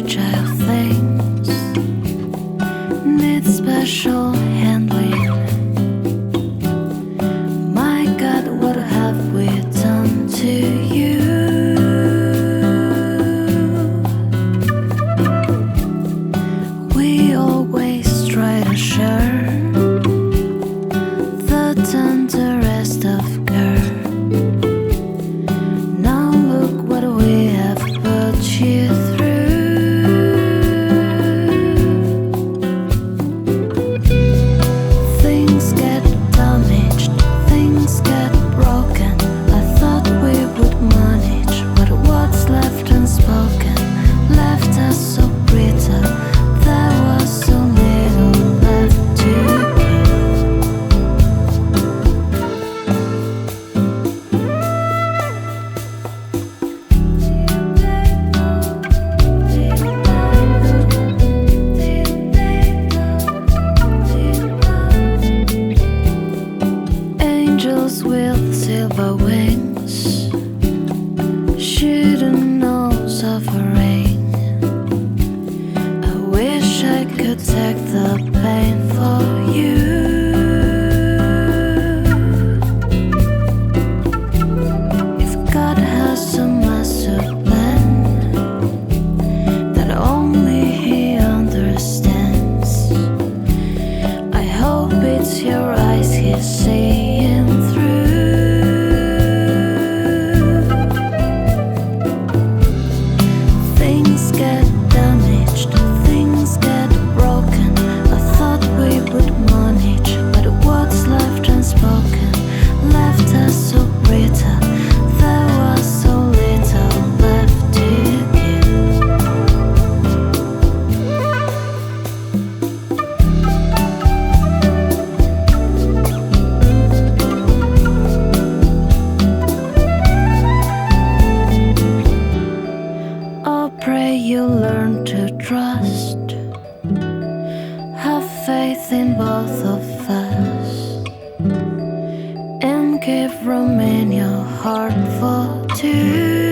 fragile. with silver wings shouldn't know suffering. I wish I could take the pain for you. If God has a master plan that only He understands, I hope it's your eyes He sees. You learn to trust. Have faith in both of us. And give your heart for two.